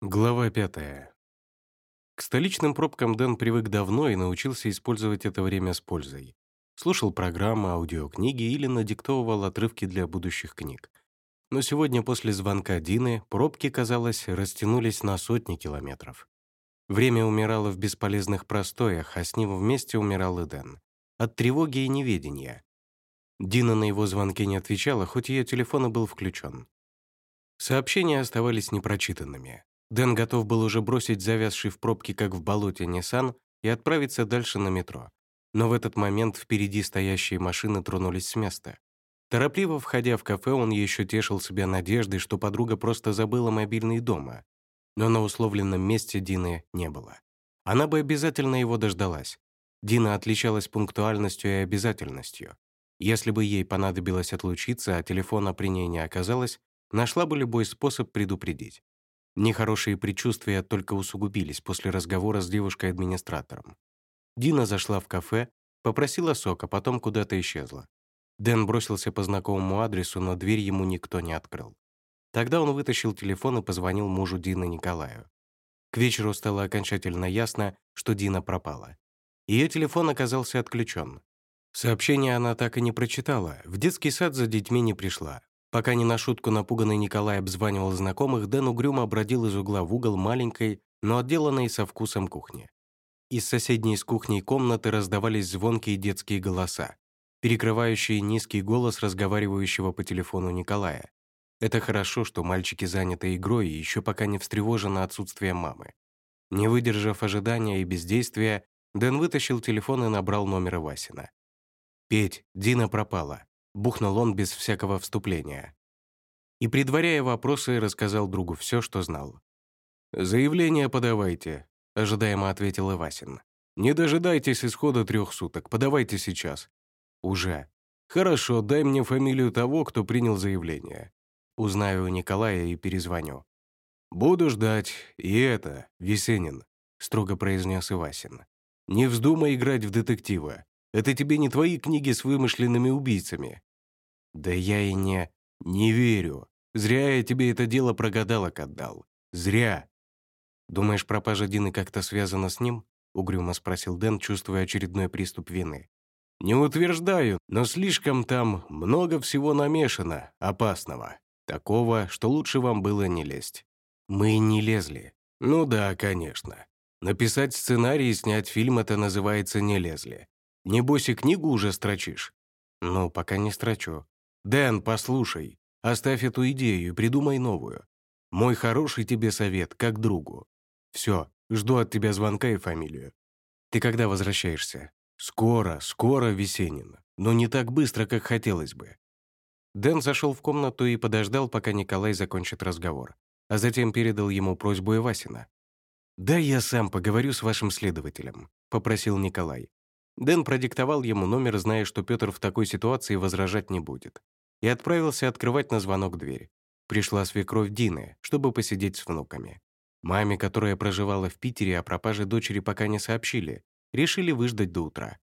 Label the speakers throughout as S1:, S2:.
S1: Глава пятая. К столичным пробкам Дэн привык давно и научился использовать это время с пользой. Слушал программы, аудиокниги или надиктовывал отрывки для будущих книг. Но сегодня после звонка Дины пробки, казалось, растянулись на сотни километров. Время умирало в бесполезных простоях, а с ним вместе умирал и Дэн. От тревоги и неведения. Дина на его звонки не отвечала, хоть ее телефон и был включен. Сообщения оставались непрочитанными. Дэн готов был уже бросить завязший в пробке, как в болоте, Nissan и отправиться дальше на метро. Но в этот момент впереди стоящие машины тронулись с места. Торопливо входя в кафе, он еще тешил себя надеждой, что подруга просто забыла мобильный дома. Но на условленном месте Дины не было. Она бы обязательно его дождалась. Дина отличалась пунктуальностью и обязательностью. Если бы ей понадобилось отлучиться, а телефона при ней не оказалось, нашла бы любой способ предупредить. Нехорошие предчувствия только усугубились после разговора с девушкой-администратором. Дина зашла в кафе, попросила сок, а потом куда-то исчезла. Дэн бросился по знакомому адресу, но дверь ему никто не открыл. Тогда он вытащил телефон и позвонил мужу Дины Николаю. К вечеру стало окончательно ясно, что Дина пропала. Ее телефон оказался отключен. Сообщение она так и не прочитала, в детский сад за детьми не пришла. Пока не на шутку напуганный Николай обзванивал знакомых, Дэн угрюмо бродил из угла в угол маленькой, но отделанной со вкусом кухни. Из соседней с кухней комнаты раздавались звонкие детские голоса, перекрывающие низкий голос разговаривающего по телефону Николая. Это хорошо, что мальчики заняты игрой и еще пока не встревожены отсутствием мамы. Не выдержав ожидания и бездействия, Дэн вытащил телефон и набрал номер Васина. «Петь, Дина пропала бухнул он без всякого вступления. И, предваряя вопросы, рассказал другу все, что знал. «Заявление подавайте», — ожидаемо ответил Ивасин. «Не дожидайтесь исхода трех суток, подавайте сейчас». «Уже». «Хорошо, дай мне фамилию того, кто принял заявление. Узнаю у Николая и перезвоню». «Буду ждать. И это, Весенин», — строго произнес Ивасин. «Не вздумай играть в детектива. Это тебе не твои книги с вымышленными убийцами. «Да я и не... не верю. Зря я тебе это дело про гадалок отдал. Зря». «Думаешь, пропажа Дины как-то связана с ним?» — угрюмо спросил Дэн, чувствуя очередной приступ вины. «Не утверждаю, но слишком там много всего намешано, опасного. Такого, что лучше вам было не лезть». «Мы не лезли». «Ну да, конечно. Написать сценарий и снять фильм — это называется «не лезли». Небось и книгу уже строчишь?» «Ну, пока не строчу. «Дэн, послушай, оставь эту идею придумай новую. Мой хороший тебе совет, как другу. Все, жду от тебя звонка и фамилию. Ты когда возвращаешься? Скоро, скоро, Весенин, но не так быстро, как хотелось бы». Дэн зашел в комнату и подождал, пока Николай закончит разговор, а затем передал ему просьбу Ивасина. «Да я сам поговорю с вашим следователем», — попросил Николай. Дэн продиктовал ему номер, зная, что Петр в такой ситуации возражать не будет, и отправился открывать на звонок дверь. Пришла свекровь Дины, чтобы посидеть с внуками. Маме, которая проживала в Питере, о пропаже дочери пока не сообщили, решили выждать до утра.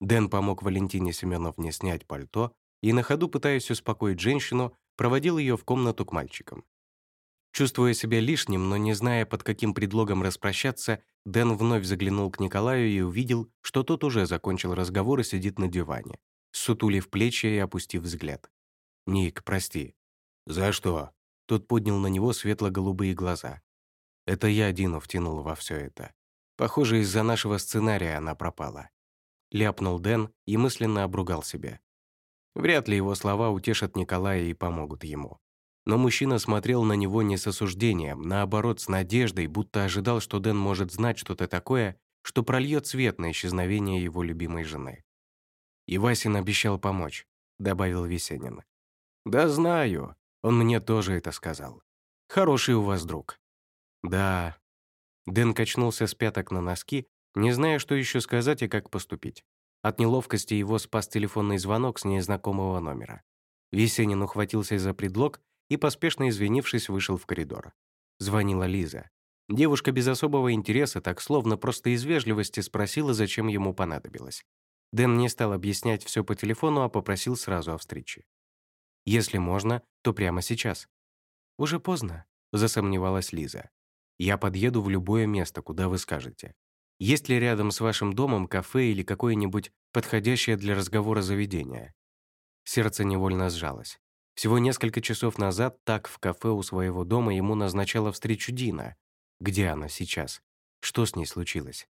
S1: Дэн помог Валентине Семеновне снять пальто и на ходу, пытаясь успокоить женщину, проводил ее в комнату к мальчикам. Чувствуя себя лишним, но не зная, под каким предлогом распрощаться, Дэн вновь заглянул к Николаю и увидел, что тот уже закончил разговор и сидит на диване, сутулив плечи и опустив взгляд. «Ник, прости». «За что?» Тот поднял на него светло-голубые глаза. «Это я Дину втянул во все это. Похоже, из-за нашего сценария она пропала». Ляпнул Дэн и мысленно обругал себя. Вряд ли его слова утешат Николая и помогут ему. Но мужчина смотрел на него не с осуждением, наоборот, с надеждой, будто ожидал, что Дэн может знать что-то такое, что прольет свет на исчезновение его любимой жены. «И Васин обещал помочь», — добавил Весенин. «Да знаю, он мне тоже это сказал. Хороший у вас друг». «Да». Дэн качнулся с пяток на носки, не зная, что еще сказать и как поступить. От неловкости его спас телефонный звонок с незнакомого номера. Весенин ухватился за предлог и, поспешно извинившись, вышел в коридор. Звонила Лиза. Девушка без особого интереса, так словно просто из вежливости спросила, зачем ему понадобилось. Дэн не стал объяснять все по телефону, а попросил сразу о встрече. «Если можно, то прямо сейчас». «Уже поздно», — засомневалась Лиза. Я подъеду в любое место, куда вы скажете. Есть ли рядом с вашим домом кафе или какое-нибудь подходящее для разговора заведение?» Сердце невольно сжалось. Всего несколько часов назад так в кафе у своего дома ему назначала встречу Дина. Где она сейчас? Что с ней случилось?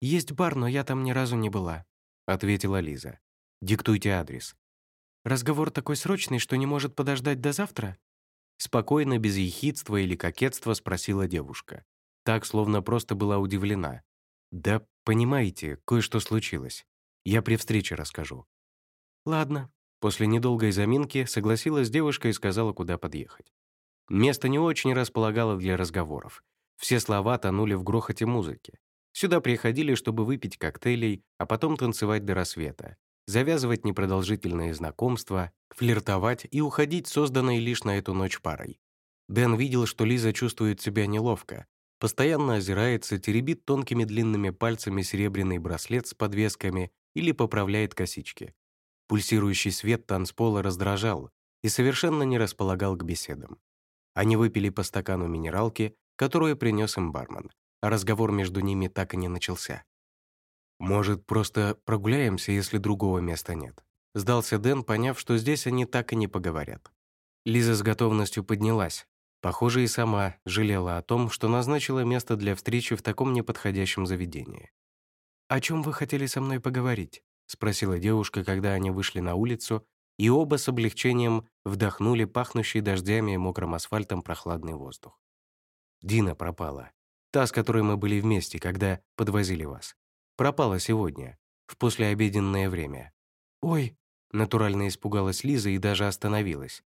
S2: «Есть бар, но я там ни разу не была», — ответила Лиза.
S1: «Диктуйте адрес».
S2: «Разговор такой срочный, что не может подождать до завтра?»
S1: Спокойно, без ехидства или кокетства спросила девушка. Так, словно просто была удивлена. «Да, понимаете, кое-что случилось. Я при встрече расскажу».
S2: «Ладно».
S1: После недолгой заминки согласилась девушка и сказала, куда подъехать. Место не очень располагало для разговоров. Все слова тонули в грохоте музыки. Сюда приходили, чтобы выпить коктейлей, а потом танцевать до рассвета, завязывать непродолжительные знакомства, флиртовать и уходить созданной лишь на эту ночь парой. Дэн видел, что Лиза чувствует себя неловко, постоянно озирается, теребит тонкими длинными пальцами серебряный браслет с подвесками или поправляет косички. Пульсирующий свет танцпола раздражал и совершенно не располагал к беседам. Они выпили по стакану минералки, которую принес им бармен, а разговор между ними так и не начался. «Может, просто прогуляемся, если другого места нет?» Сдался Дэн, поняв, что здесь они так и не поговорят. Лиза с готовностью поднялась, Похоже, и сама жалела о том, что назначила место для встречи в таком неподходящем заведении.
S2: «О чем вы хотели со мной поговорить?»
S1: — спросила девушка, когда они вышли на улицу, и оба с облегчением вдохнули пахнущий дождями и мокрым асфальтом прохладный воздух. «Дина пропала. Та, с которой мы были вместе, когда подвозили вас. Пропала сегодня, в послеобеденное время».
S2: «Ой!»
S1: — натурально испугалась Лиза и даже остановилась.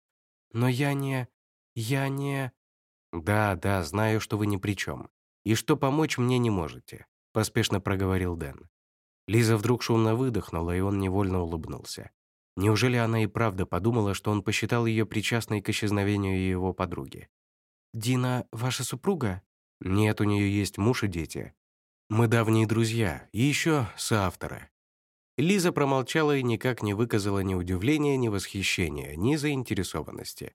S2: «Но я не...» «Я не...»
S1: «Да, да, знаю, что вы ни при чем. И что помочь мне не можете», — поспешно проговорил Дэн. Лиза вдруг шумно выдохнула, и он невольно улыбнулся. Неужели она и правда подумала, что он посчитал ее причастной к исчезновению его подруги?
S2: «Дина ваша супруга?»
S1: «Нет, у нее есть муж и дети. Мы давние друзья, и еще соавторы». Лиза промолчала и никак не выказала ни удивления, ни восхищения, ни заинтересованности.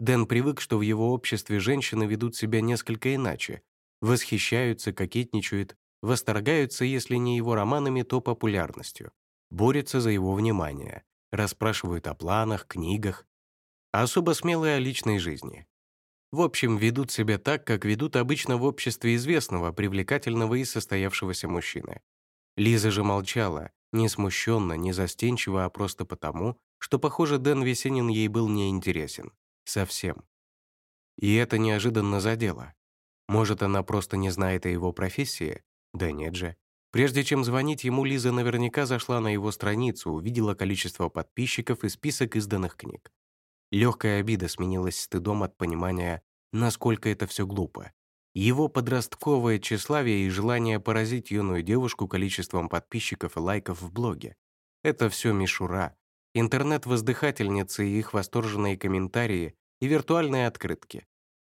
S1: Дэн привык, что в его обществе женщины ведут себя несколько иначе. Восхищаются, кокетничают, восторгаются, если не его романами, то популярностью. Борются за его внимание, расспрашивают о планах, книгах. Особо смелые о личной жизни. В общем, ведут себя так, как ведут обычно в обществе известного, привлекательного и состоявшегося мужчины. Лиза же молчала, не смущенно, не застенчиво, а просто потому, что, похоже, Дэн Весенин ей был неинтересен. Совсем. И это неожиданно задело. Может, она просто не знает о его профессии? Да нет же. Прежде чем звонить ему, Лиза наверняка зашла на его страницу, увидела количество подписчиков и список изданных книг. Легкая обида сменилась стыдом от понимания, насколько это все глупо. Его подростковое тщеславие и желание поразить юную девушку количеством подписчиков и лайков в блоге — это все мишура, интернет-воздыхательницы и их восторженные комментарии и виртуальные открытки.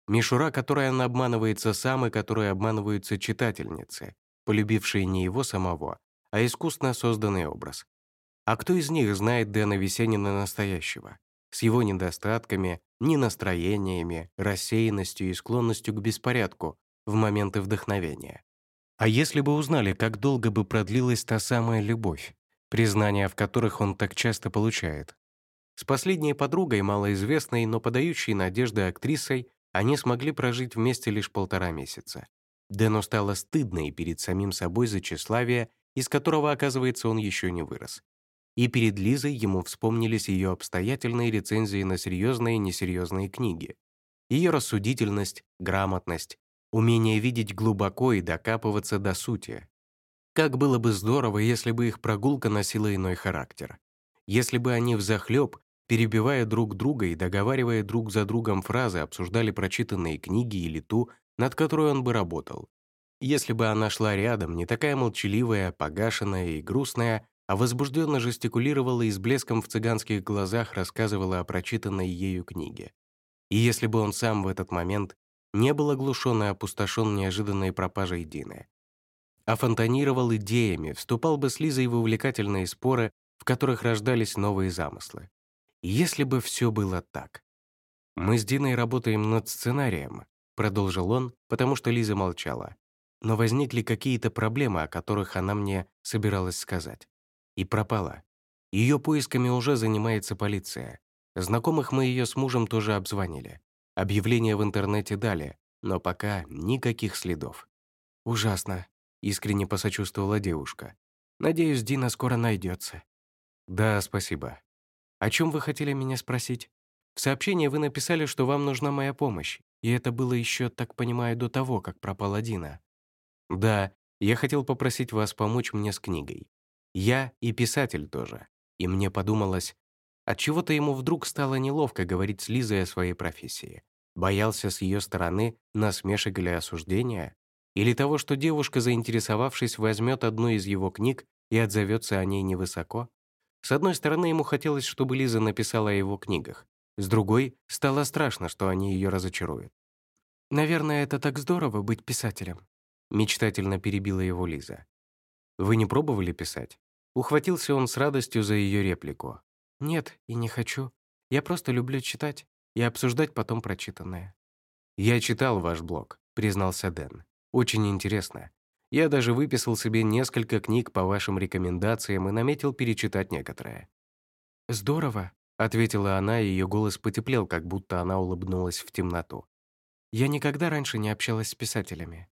S1: Мишура, которой она обманывается сам и которой обманываются читательницы, полюбившие не его самого, а искусно созданный образ. А кто из них знает Дэна Весенина настоящего? С его недостатками, ненастроениями, рассеянностью и склонностью к беспорядку в моменты вдохновения. А если бы узнали, как долго бы продлилась та самая любовь, признания в которых он так часто получает. С последней подругой, малоизвестной, но подающей надежды актрисой, они смогли прожить вместе лишь полтора месяца. Дэну стало стыдно и перед самим собой за тщеславие, из которого, оказывается, он еще не вырос. И перед Лизой ему вспомнились ее обстоятельные рецензии на серьезные и несерьезные книги. Ее рассудительность, грамотность, умение видеть глубоко и докапываться до сути, как было бы здорово, если бы их прогулка носила иной характер. Если бы они взахлеб, перебивая друг друга и договаривая друг за другом фразы, обсуждали прочитанные книги или ту, над которой он бы работал. Если бы она шла рядом, не такая молчаливая, погашенная и грустная, а возбужденно жестикулировала и с блеском в цыганских глазах рассказывала о прочитанной ею книге. И если бы он сам в этот момент не был оглушен и опустошен неожиданной пропажей Дины, а фонтанировал идеями, вступал бы с Лизой в увлекательные споры, в которых рождались новые замыслы. Если бы все было так. Мы с Диной работаем над сценарием. Продолжил он, потому что Лиза молчала. Но возникли какие-то проблемы, о которых она мне собиралась сказать. И пропала. Ее поисками уже занимается полиция. Знакомых мы ее с мужем тоже обзвонили. Объявления в интернете дали, но пока никаких следов.
S2: «Ужасно», — искренне посочувствовала девушка. «Надеюсь, Дина скоро найдется.
S1: «Да, спасибо.
S2: О чем вы хотели меня спросить? В сообщении вы написали, что вам нужна моя помощь, и это было еще, так понимаю, до того, как пропала Дина».
S1: «Да, я хотел попросить вас помочь мне с книгой. Я и писатель тоже. И мне подумалось, от чего то ему вдруг стало неловко говорить с Лизой о своей профессии. Боялся с ее стороны насмешек или осуждения? Или того, что девушка, заинтересовавшись, возьмет одну из его книг и отзовется о ней невысоко? С одной стороны, ему хотелось, чтобы Лиза написала о его книгах. С другой, стало страшно, что они ее разочаруют.
S2: «Наверное, это так здорово быть писателем», — мечтательно перебила его Лиза.
S1: «Вы не пробовали писать?» Ухватился он с радостью за ее реплику.
S2: «Нет, и не хочу. Я просто люблю читать и обсуждать потом прочитанное».
S1: «Я читал ваш блог», — признался Дэн. «Очень интересно. Я даже выписал себе несколько книг по вашим рекомендациям и наметил перечитать некоторые».
S2: «Здорово», —
S1: ответила она, и ее голос потеплел, как будто она улыбнулась в темноту.
S2: «Я никогда раньше не общалась с писателями».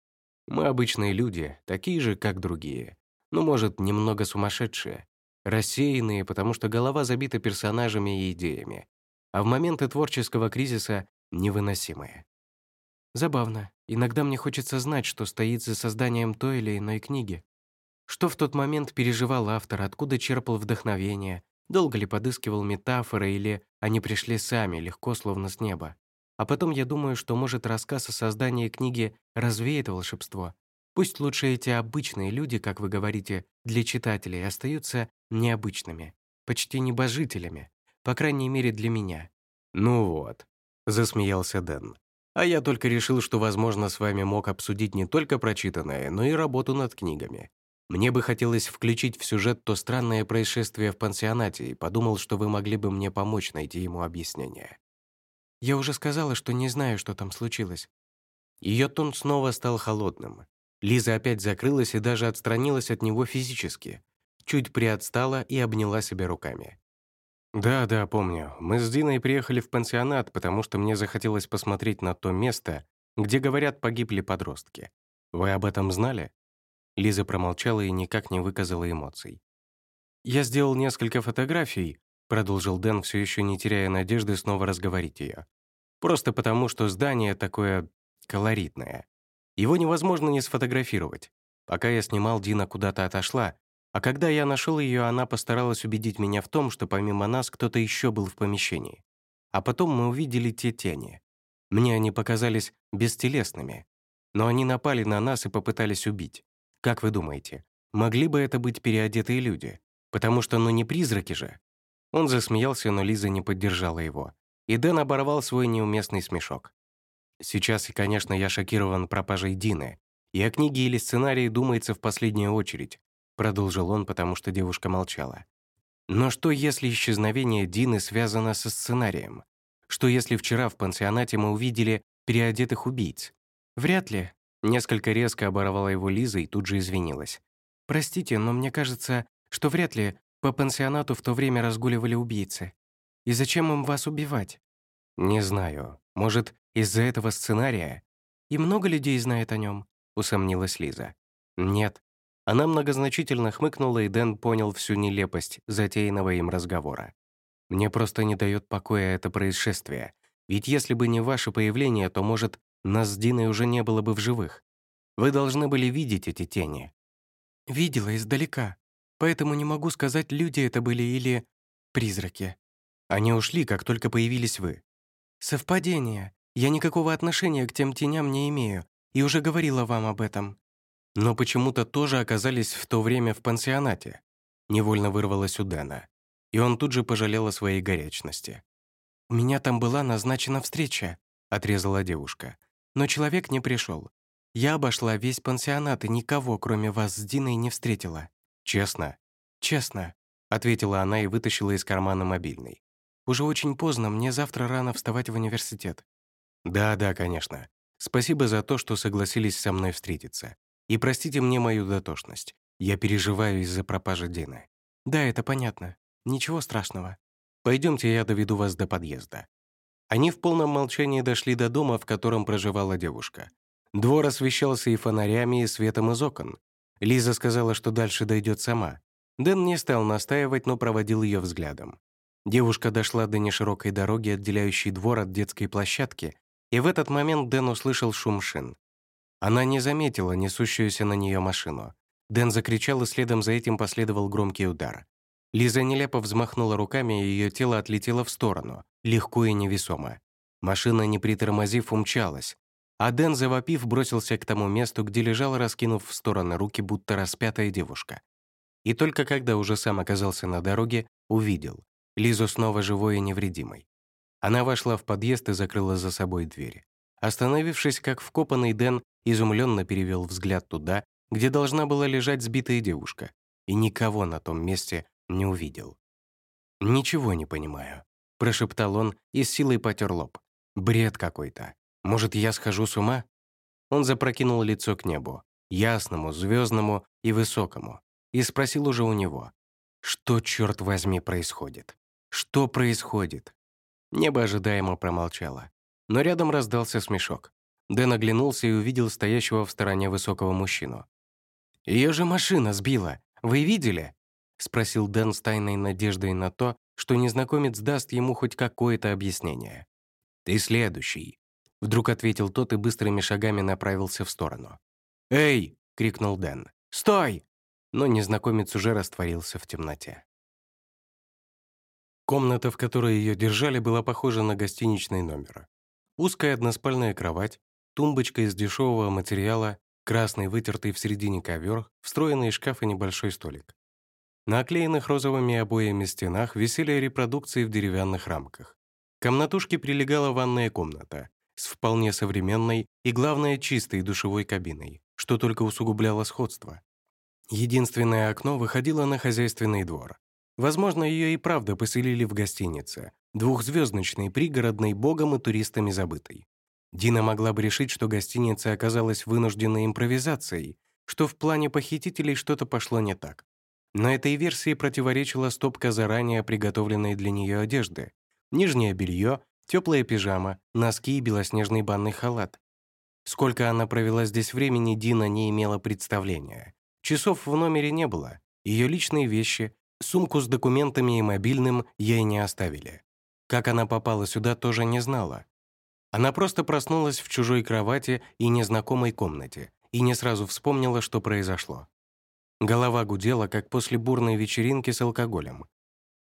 S1: «Мы обычные люди, такие же, как другие. Ну, может, немного сумасшедшие рассеянные, потому что голова забита персонажами и идеями, а в моменты творческого кризиса невыносимые.
S2: Забавно. Иногда мне хочется знать, что стоит за созданием той или иной книги. Что в тот момент переживал автор, откуда черпал вдохновение, долго ли подыскивал метафоры или они пришли сами, легко, словно с неба. А потом я думаю, что, может, рассказ о создании книги развеет волшебство. Пусть лучше эти обычные люди, как вы говорите, для читателей остаются необычными, почти небожителями, по крайней мере для меня.
S1: «Ну вот», — засмеялся Дэн. «А я только решил, что, возможно, с вами мог обсудить не только прочитанное, но и работу над книгами. Мне бы хотелось включить в сюжет то странное происшествие в пансионате и подумал, что вы могли бы мне помочь найти ему объяснение».
S2: «Я уже сказала, что не знаю, что там случилось».
S1: Ее тон снова стал холодным. Лиза опять закрылась и даже отстранилась от него физически, чуть приотстала и обняла себя руками. «Да, да, помню. Мы с Диной приехали в пансионат, потому что мне захотелось посмотреть на то место, где, говорят, погибли подростки. Вы об этом знали?» Лиза промолчала и никак не выказала эмоций. «Я сделал несколько фотографий», продолжил Дэн, все еще не теряя надежды снова разговорить ее. «Просто потому, что здание такое колоритное. Его невозможно не сфотографировать. Пока я снимал, Дина куда-то отошла, а когда я нашел ее, она постаралась убедить меня в том, что помимо нас кто-то еще был в помещении. А потом мы увидели те тени. Мне они показались бестелесными. Но они напали на нас и попытались убить. Как вы думаете, могли бы это быть переодетые люди? Потому что ну не призраки же. Он засмеялся, но Лиза не поддержала его. И Дэн оборвал свой неуместный смешок. Сейчас, конечно, я шокирован пропажей Дины. И о книге или сценарии думается в последнюю очередь. Продолжил он, потому что девушка молчала. Но что, если исчезновение Дины связано со сценарием? Что, если вчера в пансионате мы увидели переодетых убийц? Вряд ли. Несколько резко оборвала его Лиза и тут же извинилась. «Простите, но мне кажется, что вряд ли по пансионату в то время разгуливали убийцы. И зачем им вас убивать?» «Не знаю. Может, из-за этого сценария?» «И много людей знает о нем?» — усомнилась Лиза. «Нет, она многозначительно хмыкнула, и Дэн понял всю нелепость затеянного им разговора. «Мне просто не дает покоя это происшествие. Ведь если бы не ваше появление, то, может, нас с Диной уже не было бы в живых. Вы должны были видеть эти тени».
S2: «Видела издалека. Поэтому не могу сказать, люди это были или призраки.
S1: Они ушли, как только появились вы».
S2: «Совпадение. Я никакого отношения к тем теням не имею, и уже говорила вам об этом
S1: но почему-то тоже оказались в то время в пансионате. Невольно вырвалось у Дэна. И он тут же пожалел о своей горячности.
S2: «У меня там была назначена встреча», — отрезала девушка. «Но человек не пришел. Я обошла весь пансионат и никого, кроме вас с Диной, не встретила».
S1: «Честно?»
S2: «Честно», —
S1: ответила она и вытащила из кармана мобильный.
S2: «Уже очень поздно, мне завтра рано вставать в университет».
S1: «Да, да, конечно. Спасибо за то, что согласились со мной встретиться. И простите мне мою дотошность. Я переживаю из-за пропажи Дины.
S2: Да, это понятно. Ничего страшного.
S1: Пойдемте, я доведу вас до подъезда». Они в полном молчании дошли до дома, в котором проживала девушка. Двор освещался и фонарями, и светом из окон. Лиза сказала, что дальше дойдет сама. Дэн не стал настаивать, но проводил ее взглядом. Девушка дошла до неширокой дороги, отделяющей двор от детской площадки, и в этот момент Дэн услышал шум шин. Она не заметила несущуюся на нее машину. Дэн закричал, и следом за этим последовал громкий удар. Лиза нелепо взмахнула руками, и ее тело отлетело в сторону, легко и невесомо. Машина, не притормозив, умчалась. А Дэн, завопив, бросился к тому месту, где лежала, раскинув в стороны руки, будто распятая девушка. И только когда уже сам оказался на дороге, увидел. Лизу снова живой и невредимой. Она вошла в подъезд и закрыла за собой двери. Остановившись, как вкопанный Дэн, изумленно перевел взгляд туда, где должна была лежать сбитая девушка, и никого на том месте не увидел. «Ничего не понимаю», — прошептал он и с силой потер лоб. «Бред какой-то. Может, я схожу с ума?» Он запрокинул лицо к небу, ясному, звездному и высокому, и спросил уже у него, «Что, черт возьми, происходит? Что происходит?» Небо ожидаемо промолчало, но рядом раздался смешок. Дэн оглянулся и увидел стоящего в стороне высокого мужчину. «Ее же машина сбила! Вы видели?» — спросил Дэн с тайной надеждой на то, что незнакомец даст ему хоть какое-то объяснение. «Ты следующий», — вдруг ответил тот и быстрыми шагами направился в сторону. «Эй!» — крикнул Дэн. «Стой!» Но незнакомец уже растворился в темноте. Комната, в которой ее держали, была похожа на гостиничный номер. Узкая односпальная кровать, тумбочка из дешевого материала, красный вытертый в середине ковер, встроенный шкаф и небольшой столик. На оклеенных розовыми обоями стенах висели репродукции в деревянных рамках. К комнатушке прилегала ванная комната с вполне современной и, главное, чистой душевой кабиной, что только усугубляло сходство. Единственное окно выходило на хозяйственный двор. Возможно, ее и правда поселили в гостинице, двухзвездочной, пригородной, богом и туристами забытой. Дина могла бы решить, что гостиница оказалась вынужденной импровизацией, что в плане похитителей что-то пошло не так. Но этой версии противоречила стопка заранее приготовленной для нее одежды. Нижнее белье, теплая пижама, носки и белоснежный банный халат. Сколько она провела здесь времени, Дина не имела представления. Часов в номере не было. Ее личные вещи, сумку с документами и мобильным ей не оставили. Как она попала сюда, тоже не знала. Она просто проснулась в чужой кровати и незнакомой комнате и не сразу вспомнила, что произошло. Голова гудела, как после бурной вечеринки с алкоголем.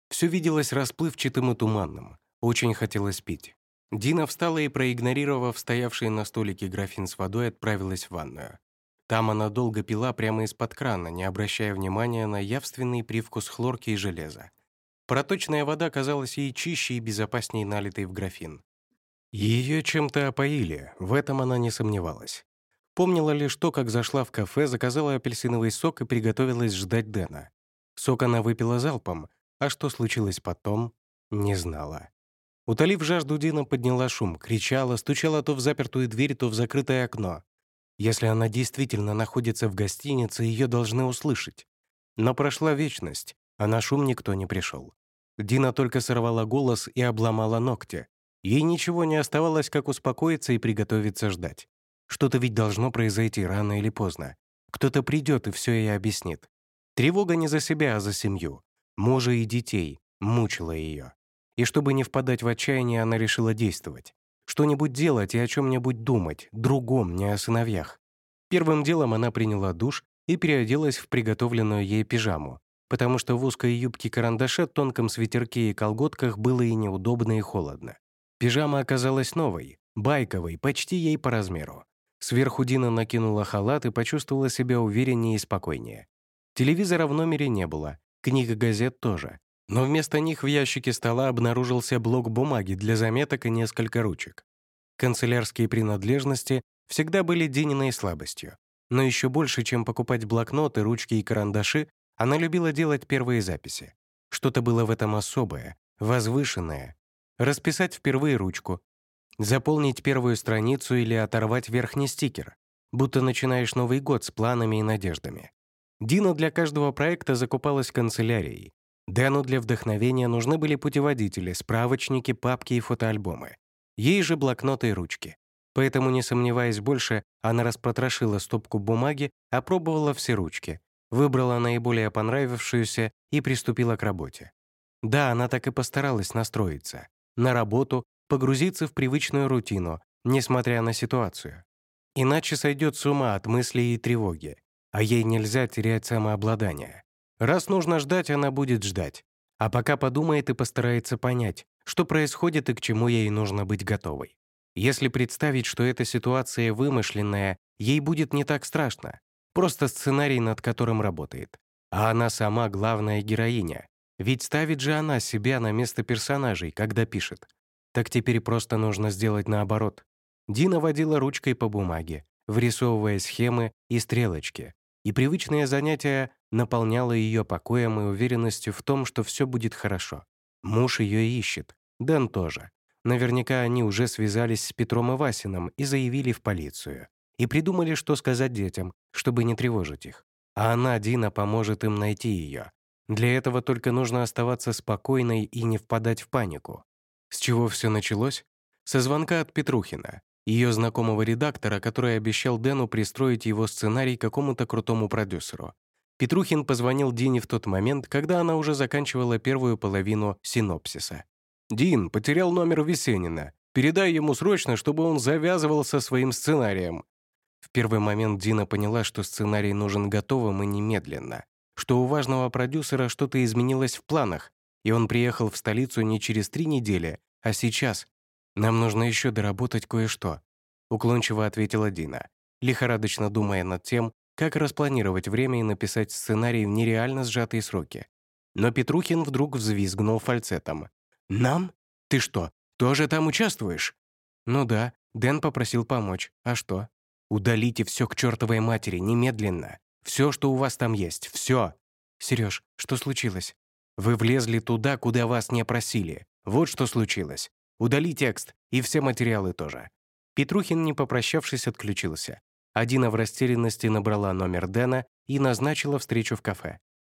S1: Все виделось расплывчатым и туманным. Очень хотелось пить. Дина встала и, проигнорировав стоявший на столике графин с водой, отправилась в ванную. Там она долго пила прямо из-под крана, не обращая внимания на явственный привкус хлорки и железа. Проточная вода казалась ей чище и безопаснее налитой в графин. Ее чем-то опоили, в этом она не сомневалась. Помнила лишь то, как зашла в кафе, заказала апельсиновый сок и приготовилась ждать Дэна. Сок она выпила залпом, а что случилось потом, не знала. Утолив жажду, Дина подняла шум, кричала, стучала то в запертую дверь, то в закрытое окно. Если она действительно находится в гостинице, ее должны услышать. Но прошла вечность, а на шум никто не пришел. Дина только сорвала голос и обломала ногти. Ей ничего не оставалось, как успокоиться и приготовиться ждать. Что-то ведь должно произойти рано или поздно. Кто-то придет и все ей объяснит. Тревога не за себя, а за семью. Мужа и детей мучила ее. И чтобы не впадать в отчаяние, она решила действовать. Что-нибудь делать и о чем-нибудь думать, другом, не о сыновьях. Первым делом она приняла душ и переоделась в приготовленную ей пижаму, потому что в узкой юбке-карандаше, тонком свитерке и колготках было и неудобно, и холодно. Пижама оказалась новой, байковой, почти ей по размеру. Сверху Дина накинула халат и почувствовала себя увереннее и спокойнее. Телевизора в номере не было, книг и газет тоже. Но вместо них в ящике стола обнаружился блок бумаги для заметок и несколько ручек. Канцелярские принадлежности всегда были Дининой слабостью. Но еще больше, чем покупать блокноты, ручки и карандаши, она любила делать первые записи. Что-то было в этом особое, возвышенное. Расписать впервые ручку, Заполнить первую страницу или оторвать верхний стикер, будто начинаешь Новый год с планами и надеждами. Дина для каждого проекта закупалась канцелярией. Дэну для вдохновения нужны были путеводители, справочники, папки и фотоальбомы. Ей же блокноты и ручки. Поэтому, не сомневаясь больше, она распотрошила стопку бумаги, опробовала все ручки, выбрала наиболее понравившуюся и приступила к работе. Да, она так и постаралась настроиться. На работу, погрузиться в привычную рутину, несмотря на ситуацию. Иначе сойдет с ума от мыслей и тревоги. А ей нельзя терять самообладание. Раз нужно ждать, она будет ждать. А пока подумает и постарается понять, что происходит и к чему ей нужно быть готовой. Если представить, что эта ситуация вымышленная, ей будет не так страшно. Просто сценарий, над которым работает. А она сама главная героиня. Ведь ставит же она себя на место персонажей, когда пишет. Так теперь просто нужно сделать наоборот. Дина водила ручкой по бумаге, вырисовывая схемы и стрелочки, и привычное занятие наполняло ее покоем и уверенностью в том, что все будет хорошо. Муж ее ищет, Дэн тоже. Наверняка они уже связались с Петром и Васином и заявили в полицию. И придумали, что сказать детям, чтобы не тревожить их. А она, Дина, поможет им найти ее. Для этого только нужно оставаться спокойной и не впадать в панику. С чего все началось? Со звонка от Петрухина ее знакомого редактора, который обещал Дэну пристроить его сценарий какому-то крутому продюсеру. Петрухин позвонил Дине в тот момент, когда она уже заканчивала первую половину синопсиса. «Дин, потерял номер Весенина. Передай ему срочно, чтобы он завязывал со своим сценарием». В первый момент Дина поняла, что сценарий нужен готовым и немедленно, что у важного продюсера что-то изменилось в планах, и он приехал в столицу не через три недели, а сейчас, «Нам нужно еще доработать кое-что», — уклончиво ответила Дина, лихорадочно думая над тем, как распланировать время и написать сценарий в нереально сжатые сроки. Но Петрухин вдруг взвизгнул фальцетом. «Нам? Ты что, тоже там участвуешь?» «Ну да, Дэн попросил помочь. А что?» «Удалите все к чертовой матери, немедленно. Все, что у вас там есть, все. Сереж, что случилось? Вы влезли туда, куда вас не просили. Вот что случилось. Удали текст, и все материалы тоже». Петрухин, не попрощавшись, отключился. Адина в растерянности набрала номер Дэна и назначила встречу в кафе.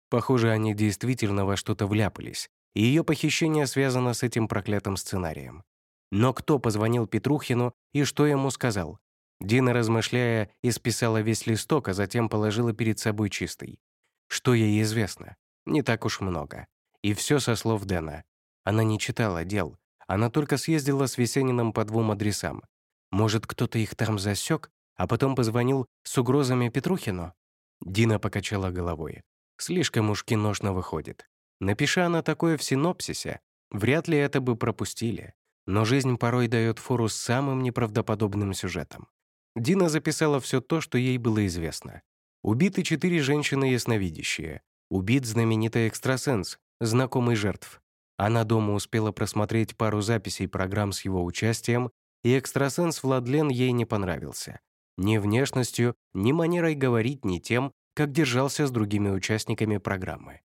S1: Похоже, они действительно во что-то вляпались, и ее похищение связано с этим проклятым сценарием. Но кто позвонил Петрухину и что ему сказал? Дина, размышляя, исписала весь листок, а затем положила перед собой чистый. Что ей известно? Не так уж много. И все со слов Дэна. Она не читала дел, она только съездила с Весениным по двум адресам. Может, кто-то их там засек, а потом позвонил с угрозами Петрухину? Дина покачала головой. Слишком уж киношно выходит. Напиши она такое в синопсисе, вряд ли это бы пропустили. Но жизнь порой дает фору с самым неправдоподобным сюжетом. Дина записала все то, что ей было известно. Убиты четыре женщины ясновидящие. Убит знаменитый экстрасенс, знакомый жертв. Она дома успела просмотреть пару записей программ с его участием, и экстрасенс Владлен ей не понравился. Ни внешностью, ни манерой говорить, ни тем, как держался с другими участниками программы.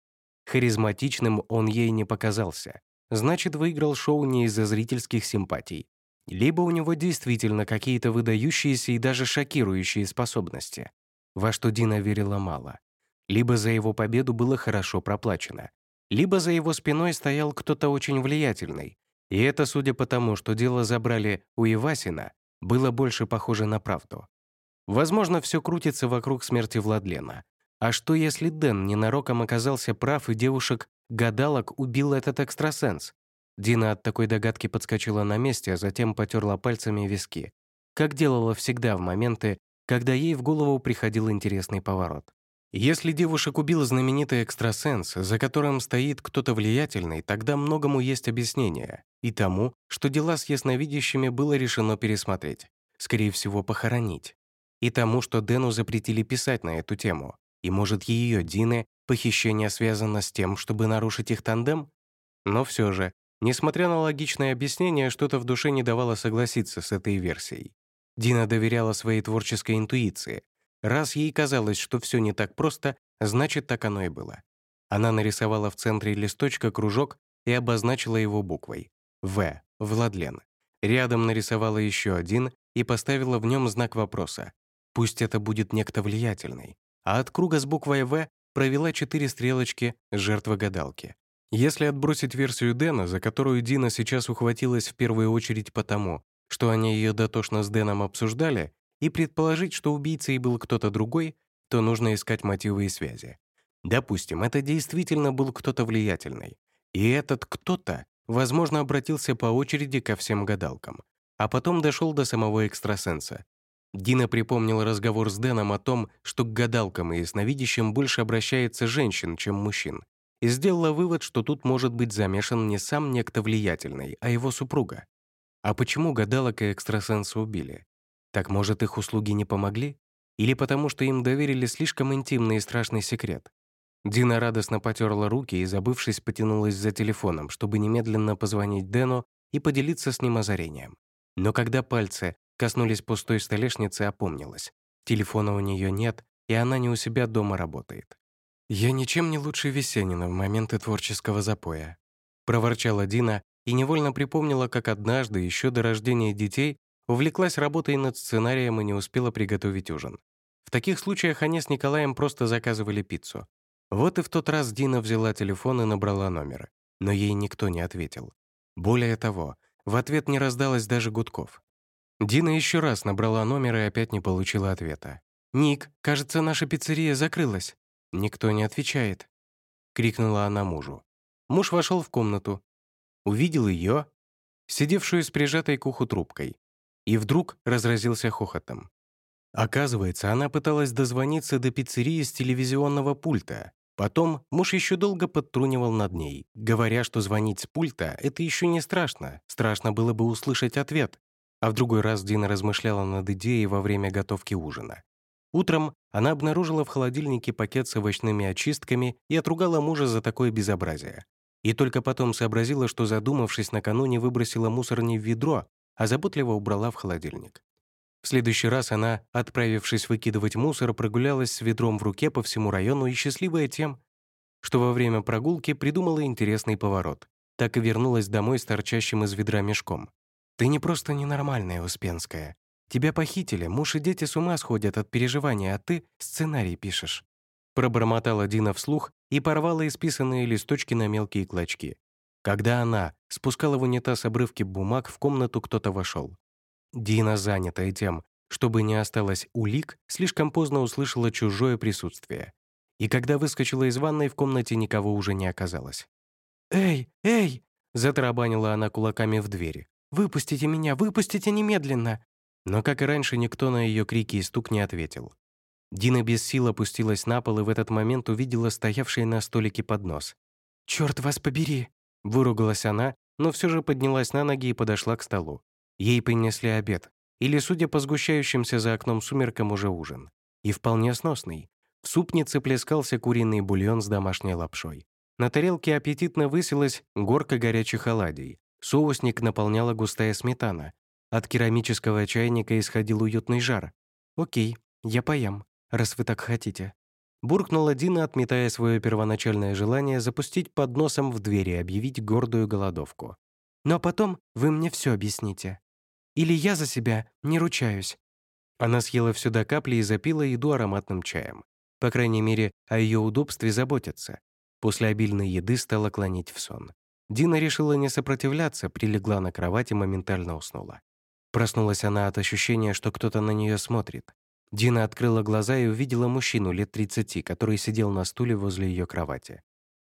S1: Харизматичным он ей не показался. Значит, выиграл шоу не из-за зрительских симпатий. Либо у него действительно какие-то выдающиеся и даже шокирующие способности, во что Дина верила мало. Либо за его победу было хорошо проплачено либо за его спиной стоял кто-то очень влиятельный. И это, судя по тому, что дело забрали у Ивасина, было больше похоже на правду. Возможно, все крутится вокруг смерти Владлена. А что, если Дэн ненароком оказался прав, и девушек-гадалок убил этот экстрасенс? Дина от такой догадки подскочила на месте, а затем потерла пальцами виски, как делала всегда в моменты, когда ей в голову приходил интересный поворот. Если девушек убил знаменитый экстрасенс, за которым стоит кто-то влиятельный, тогда многому есть объяснение. И тому, что дела с ясновидящими было решено пересмотреть. Скорее всего, похоронить. И тому, что Дэну запретили писать на эту тему. И, может, ее, Дины, похищение связано с тем, чтобы нарушить их тандем? Но все же, несмотря на логичное объяснение, что-то в душе не давало согласиться с этой версией. Дина доверяла своей творческой интуиции, Раз ей казалось, что все не так просто, значит, так оно и было. Она нарисовала в центре листочка кружок и обозначила его буквой «В» — Владлен. Рядом нарисовала еще один и поставила в нем знак вопроса. Пусть это будет некто влиятельный. А от круга с буквой «В» провела четыре стрелочки жертвы гадалки. Если отбросить версию Дэна, за которую Дина сейчас ухватилась в первую очередь потому, что они ее дотошно с Дэном обсуждали, и предположить, что убийцей был кто-то другой, то нужно искать мотивы и связи. Допустим, это действительно был кто-то влиятельный. И этот кто-то, возможно, обратился по очереди ко всем гадалкам, а потом дошел до самого экстрасенса. Дина припомнила разговор с Дэном о том, что к гадалкам и ясновидящим больше обращается женщин, чем мужчин, и сделала вывод, что тут может быть замешан не сам некто влиятельный, а его супруга. А почему гадалок и экстрасенса убили? Так может, их услуги не помогли? Или потому, что им доверили слишком интимный и страшный секрет? Дина радостно потерла руки и, забывшись, потянулась за телефоном, чтобы немедленно позвонить Дэну и поделиться с ним озарением. Но когда пальцы коснулись пустой столешницы, опомнилась. Телефона у нее нет, и она не у себя дома работает. «Я ничем не лучше Весенина в моменты творческого запоя», проворчала Дина и невольно припомнила, как однажды, еще до рождения детей, увлеклась работой над сценарием и не успела приготовить ужин. В таких случаях они с Николаем просто заказывали пиццу. Вот и в тот раз Дина взяла телефон и набрала номер, но ей никто не ответил. Более того, в ответ не раздалось даже гудков. Дина еще раз набрала номер и опять не получила ответа. «Ник, кажется, наша пиццерия закрылась». «Никто не отвечает», — крикнула она мужу. Муж вошел в комнату, увидел ее, сидевшую с прижатой к уху трубкой, и вдруг разразился хохотом. Оказывается, она пыталась дозвониться до пиццерии с телевизионного пульта. Потом муж еще долго подтрунивал над ней, говоря, что звонить с пульта — это еще не страшно, страшно было бы услышать ответ. А в другой раз Дина размышляла над идеей во время готовки ужина. Утром она обнаружила в холодильнике пакет с овощными очистками и отругала мужа за такое безобразие. И только потом сообразила, что, задумавшись, накануне выбросила мусор не в ведро, а заботливо убрала в холодильник. В следующий раз она, отправившись выкидывать мусор, прогулялась с ведром в руке по всему району и счастливая тем, что во время прогулки придумала интересный поворот. Так и вернулась домой с торчащим из ведра мешком. «Ты не просто ненормальная, Успенская. Тебя похитили, муж и дети с ума сходят от переживания, а ты сценарий пишешь». Пробормотала Дина вслух и порвала исписанные листочки на мелкие клочки. Когда она спускала в унитаз обрывки бумаг, в комнату кто-то вошел. Дина, занятая тем, чтобы не осталось улик, слишком поздно услышала чужое присутствие. И когда выскочила из ванной, в комнате никого уже не оказалось. «Эй, эй!» — затарабанила она кулаками в двери. «Выпустите меня, выпустите немедленно!» Но, как и раньше, никто на ее крики и стук не ответил. Дина без сил опустилась на пол и в этот момент увидела стоявший на столике поднос. «Черт вас побери!» — выругалась она, но все же поднялась на ноги и подошла к столу. Ей принесли обед, или, судя по сгущающимся за окном сумеркам, уже ужин. И вполне сносный. В супнице плескался куриный бульон с домашней лапшой. На тарелке аппетитно высилась горка горячих оладий. Соусник наполняла густая сметана. От керамического чайника исходил уютный жар. «Окей, я поем, раз вы так хотите». Буркнула Дина, отметая свое первоначальное желание запустить под носом в двери и объявить гордую голодовку. «Но потом вы мне все объясните». Или я за себя не ручаюсь». Она съела все до капли и запила еду ароматным чаем. По крайней мере, о ее удобстве заботятся. После обильной еды стала клонить в сон. Дина решила не сопротивляться, прилегла на кровать и моментально уснула. Проснулась она от ощущения, что кто-то на нее смотрит. Дина открыла глаза и увидела мужчину лет 30, который сидел на стуле возле ее кровати.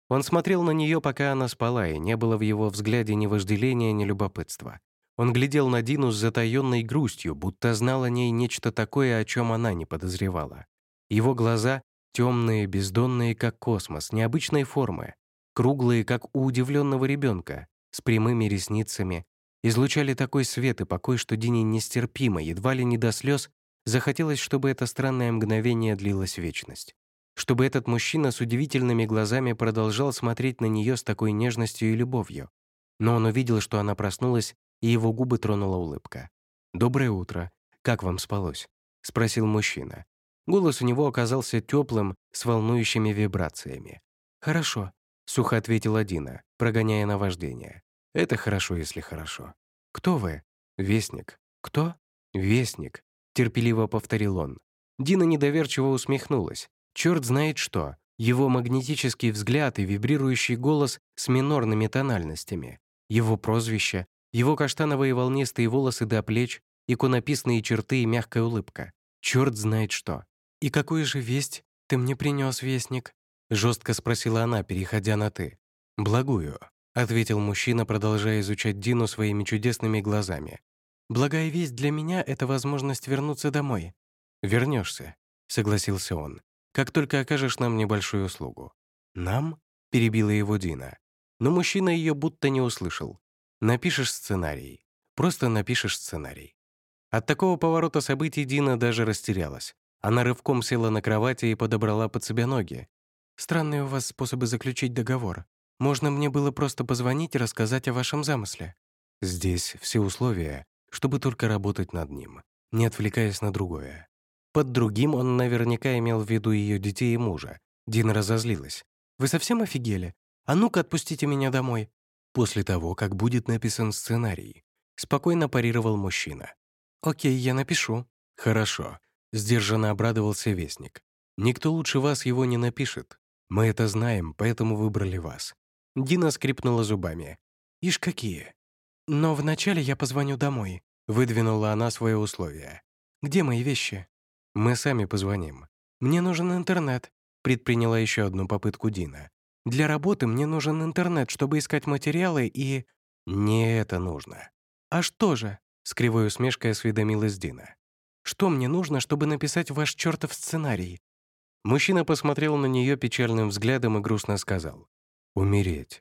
S1: Он смотрел на нее, пока она спала, и не было в его взгляде ни вожделения, ни любопытства. Он глядел на Дину с затаённой грустью, будто знал о ней нечто такое, о чем она не подозревала. Его глаза — темные, бездонные, как космос, необычной формы, круглые, как у удивленного ребенка, с прямыми ресницами, излучали такой свет и покой, что Дине нестерпимо, едва ли не до слез, захотелось, чтобы это странное мгновение длилось вечность. Чтобы этот мужчина с удивительными глазами продолжал смотреть на нее с такой нежностью и любовью. Но он увидел, что она проснулась и его губы тронула улыбка. «Доброе утро. Как вам спалось?» — спросил мужчина. Голос у него оказался теплым, с волнующими вибрациями. «Хорошо», — сухо ответила Дина, прогоняя наваждение. «Это хорошо, если хорошо. Кто вы?» Вестник.
S2: «Кто?»
S1: «Вестник», — терпеливо повторил он. Дина недоверчиво усмехнулась. Черт знает что. Его магнетический взгляд и вибрирующий голос с минорными тональностями. Его прозвище, его каштановые волнистые волосы до плеч, иконописные черты и мягкая улыбка. Черт знает что.
S2: «И какую же весть ты мне принес, вестник?»
S1: Жестко спросила она, переходя на «ты». «Благую», — ответил мужчина, продолжая изучать Дину своими чудесными глазами.
S2: «Благая весть для меня — это возможность вернуться домой».
S1: Вернешься, согласился он, «как только окажешь нам небольшую услугу». «Нам?» — перебила его Дина. Но мужчина ее будто не услышал. «Напишешь сценарий. Просто напишешь сценарий». От такого поворота событий Дина даже растерялась. Она рывком села на кровати и подобрала под себя ноги.
S2: «Странные у вас способы заключить договор. Можно мне было просто позвонить и рассказать о вашем замысле».
S1: Здесь все условия, чтобы только работать над ним, не отвлекаясь на другое. Под другим он наверняка имел в виду ее детей и мужа. Дина разозлилась.
S2: «Вы совсем офигели? А ну-ка отпустите меня домой!»
S1: После того, как будет написан сценарий, спокойно парировал мужчина.
S2: «Окей, я напишу».
S1: «Хорошо», — сдержанно обрадовался Вестник. «Никто лучше вас его не напишет. Мы это знаем, поэтому выбрали вас». Дина скрипнула зубами.
S2: «Ишь какие!» «Но вначале я позвоню домой», — выдвинула она свое условие. «Где мои вещи?»
S1: «Мы сами позвоним».
S2: «Мне нужен интернет», — предприняла еще одну попытку Дина. «Для работы мне нужен интернет, чтобы искать материалы и...»
S1: «Не это нужно».
S2: «А что же?»
S1: — с кривой усмешкой осведомилась Дина.
S2: «Что мне нужно, чтобы написать ваш чертов сценарий?»
S1: Мужчина посмотрел на нее печальным взглядом и грустно сказал. «Умереть».